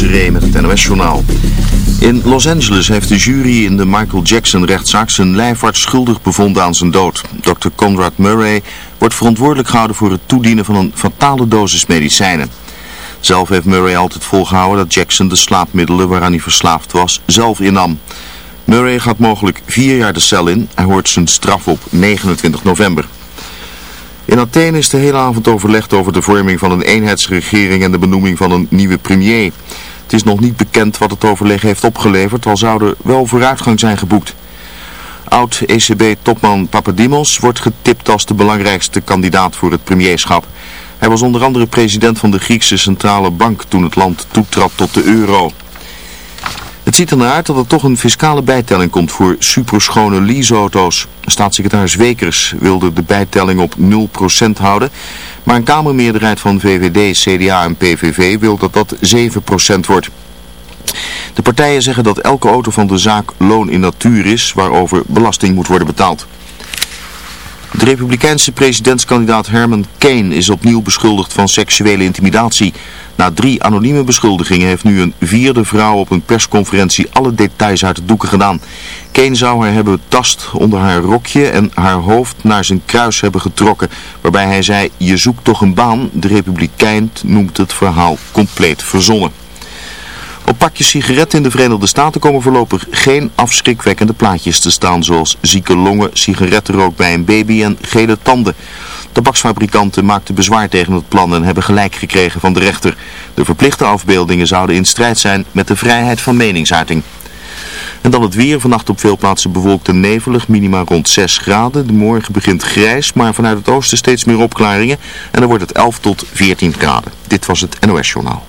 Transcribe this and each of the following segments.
Seré met het NOS-journaal. In Los Angeles heeft de jury in de Michael Jackson-rechtszaak zijn lijfarts schuldig bevonden aan zijn dood. Dr. Conrad Murray wordt verantwoordelijk gehouden voor het toedienen van een fatale dosis medicijnen. Zelf heeft Murray altijd volgehouden dat Jackson de slaapmiddelen waaraan hij verslaafd was zelf innam. Murray gaat mogelijk vier jaar de cel in. Hij hoort zijn straf op 29 november. In Athene is de hele avond overlegd over de vorming van een eenheidsregering en de benoeming van een nieuwe premier. Het is nog niet bekend wat het overleg heeft opgeleverd, al zou er wel vooruitgang zijn geboekt. Oud-ECB-topman Papadimos wordt getipt als de belangrijkste kandidaat voor het premierschap. Hij was onder andere president van de Griekse Centrale Bank toen het land toetrad tot de euro. Het ziet er naar uit dat er toch een fiscale bijtelling komt voor superschone leaseauto's. Staatssecretaris Wekers wilde de bijtelling op 0% houden, maar een kamermeerderheid van VVD, CDA en PVV wil dat dat 7% wordt. De partijen zeggen dat elke auto van de zaak loon in natuur is, waarover belasting moet worden betaald. De republikeinse presidentskandidaat Herman Kane is opnieuw beschuldigd van seksuele intimidatie. Na drie anonieme beschuldigingen heeft nu een vierde vrouw op een persconferentie alle details uit de doeken gedaan. Kane zou haar hebben tast onder haar rokje en haar hoofd naar zijn kruis hebben getrokken. Waarbij hij zei, je zoekt toch een baan. De republikein noemt het verhaal compleet verzonnen. Op pakjes sigaretten in de Verenigde Staten komen voorlopig geen afschrikwekkende plaatjes te staan zoals zieke longen, sigarettenrook bij een baby en gele tanden. Tabaksfabrikanten maakten bezwaar tegen het plan en hebben gelijk gekregen van de rechter. De verplichte afbeeldingen zouden in strijd zijn met de vrijheid van meningsuiting. En dan het weer. Vannacht op veel plaatsen bewolkt en nevelig. Minima rond 6 graden. De morgen begint grijs, maar vanuit het oosten steeds meer opklaringen. En dan wordt het 11 tot 14 graden. Dit was het NOS Journaal.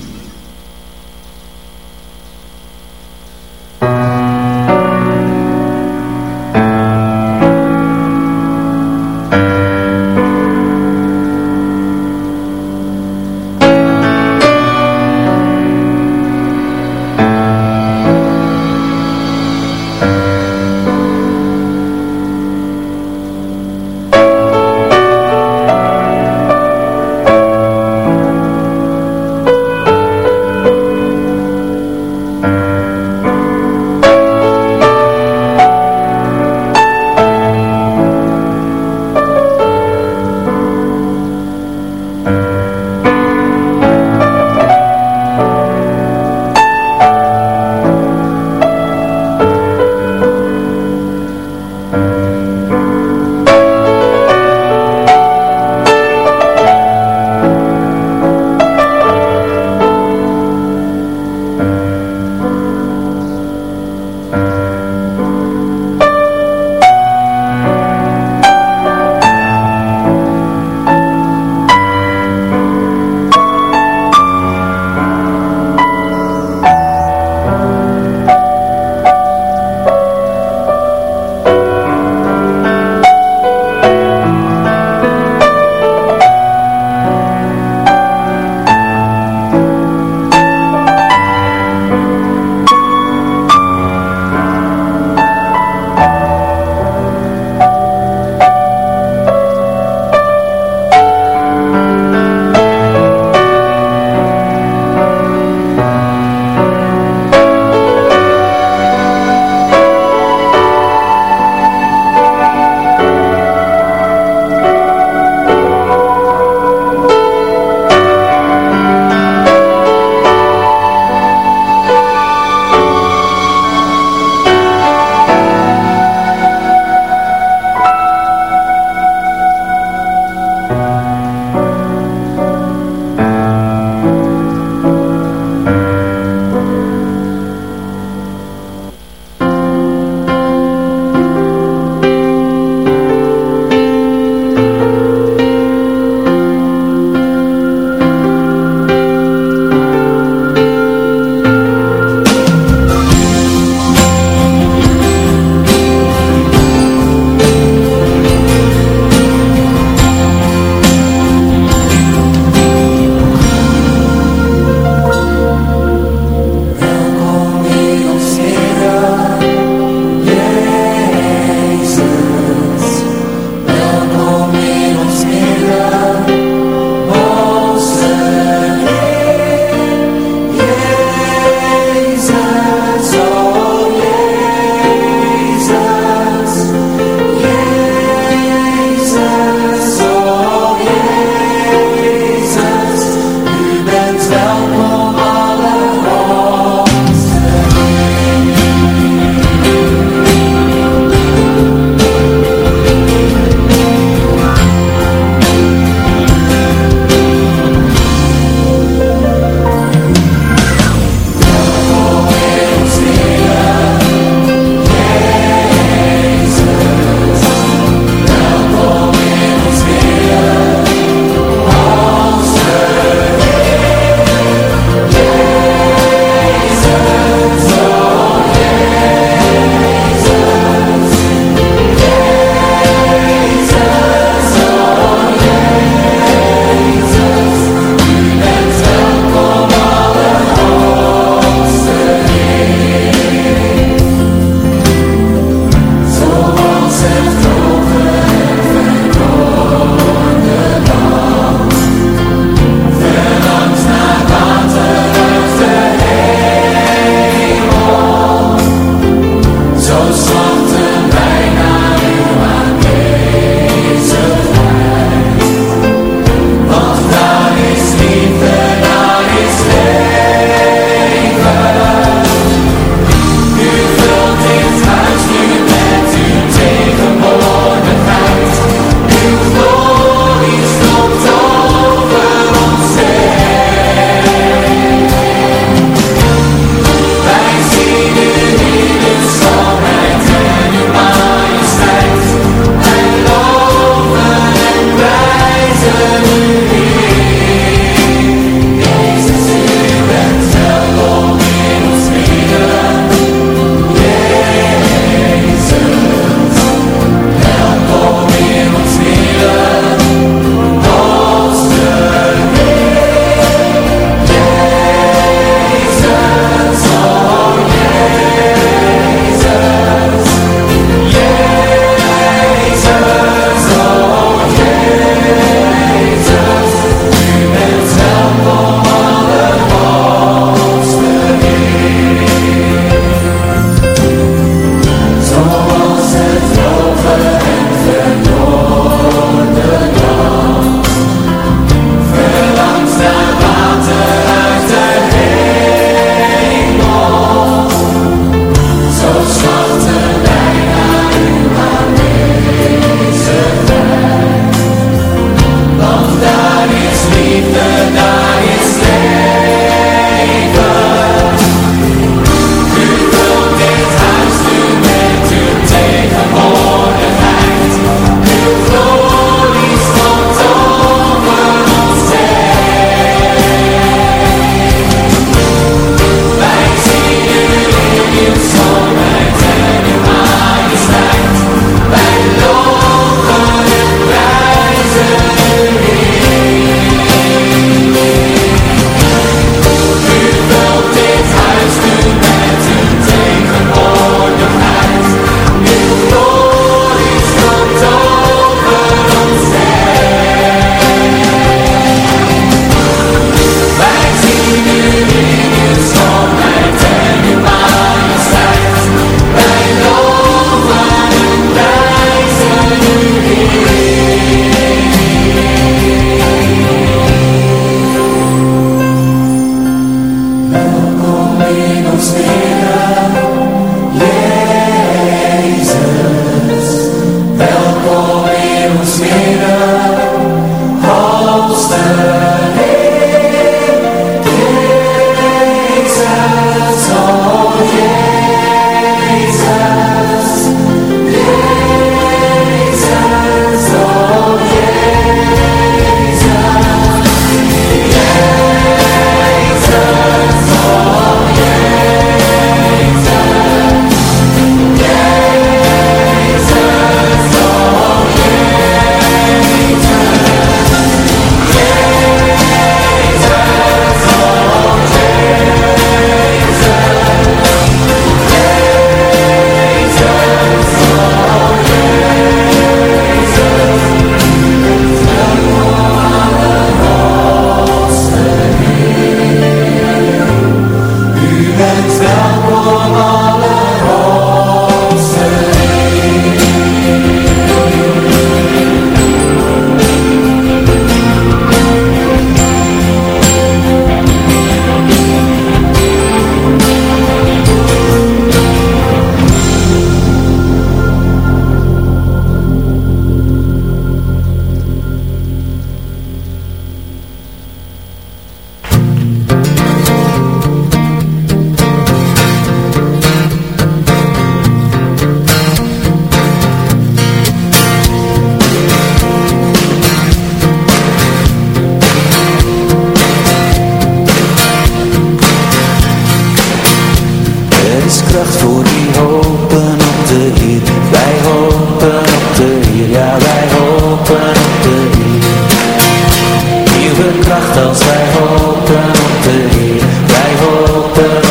Master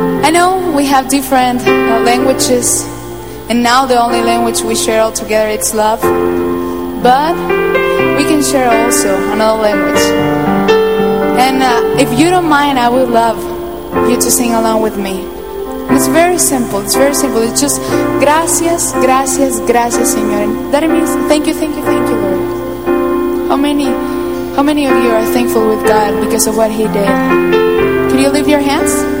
I know we have different uh, languages. And now the only language we share all together is love. But we can share also another language. And uh, if you don't mind, I would love you to sing along with me. It's very simple. It's very simple. It's just gracias, gracias, gracias, Señor. That means thank you, thank you, thank you, Lord. How many, how many of you are thankful with God because of what He did? Can you lift your hands?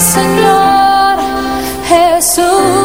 Señor Jesús.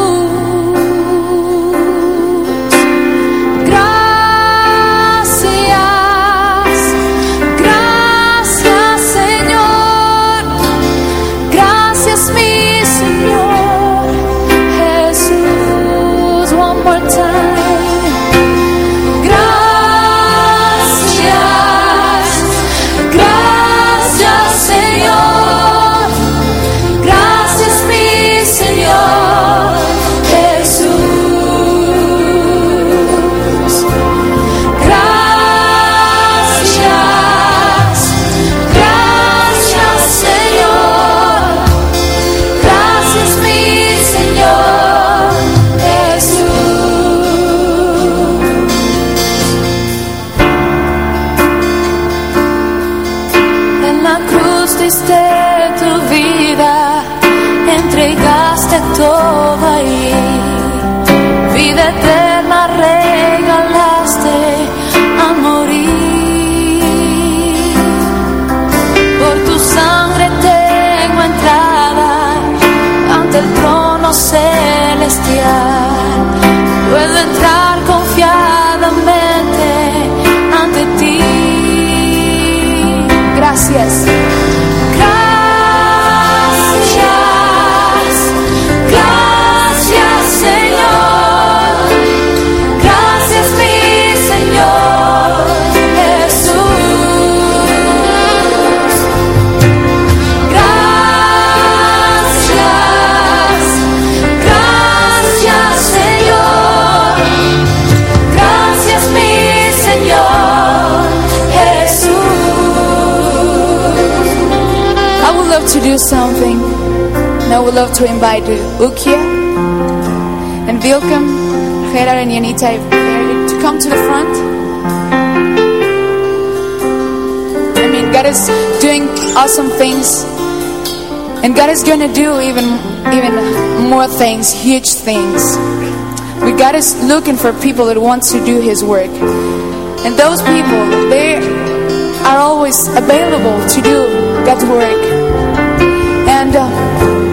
To invite Ukia and Vilkem, Gerard and Yanita to come to the front. I mean, God is doing awesome things. And God is going to do even even more things, huge things. But God is looking for people that want to do His work. And those people, they are always available to do God's work.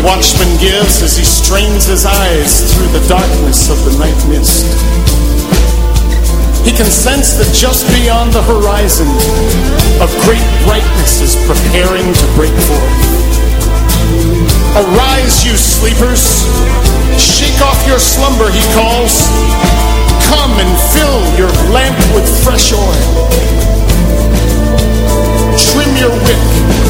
The watchman gives as he strains his eyes through the darkness of the night mist. He can sense that just beyond the horizon, a great brightness is preparing to break forth. Arise, you sleepers. Shake off your slumber, he calls. Come and fill your lamp with fresh oil. Trim your wick.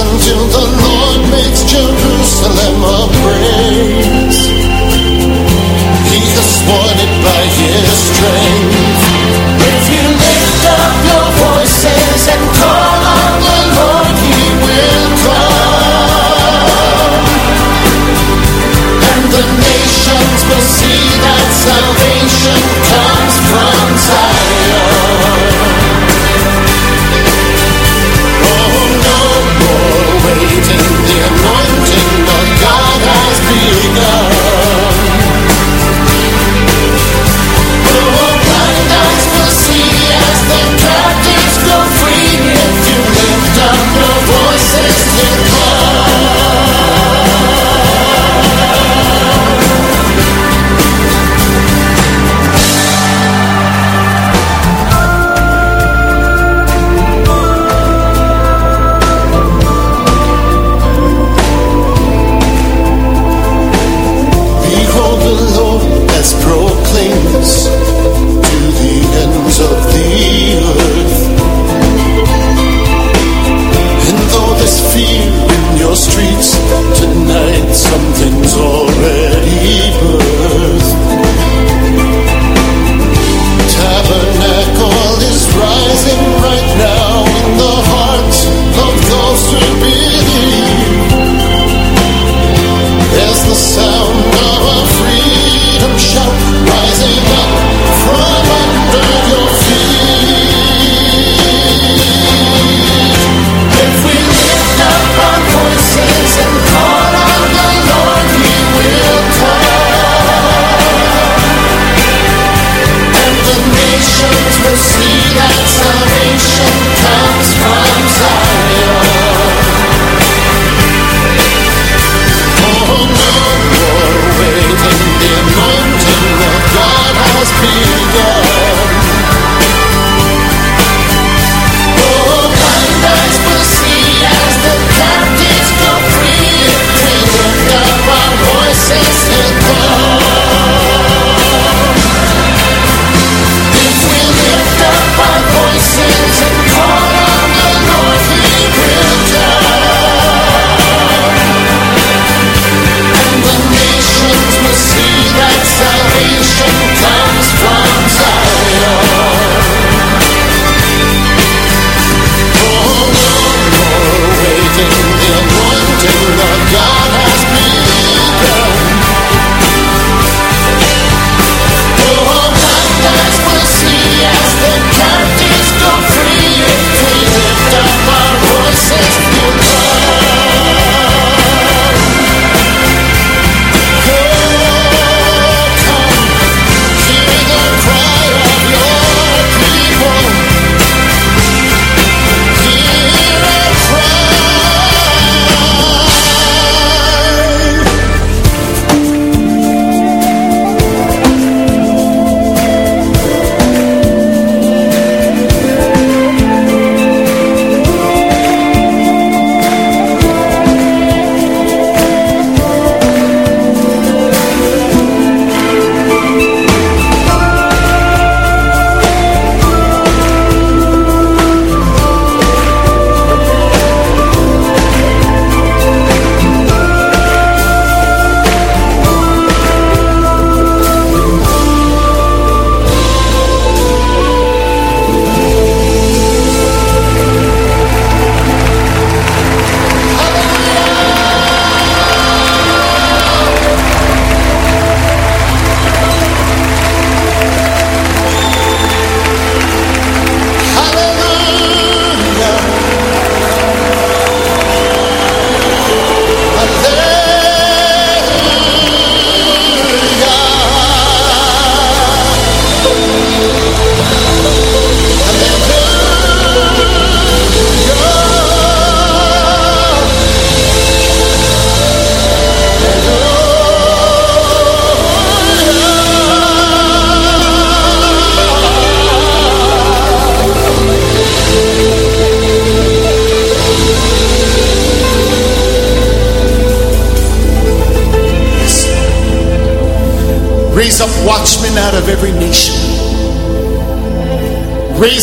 until the Lord makes Jerusalem a praise.